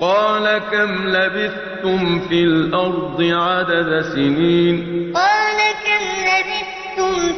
قَالَ كَمْ لَبِثْتُمْ فِي الْأَرْضِ عَدَدَ سِنِينَ؟ قَالَ كَمْ لَبِثْتُمْ فِي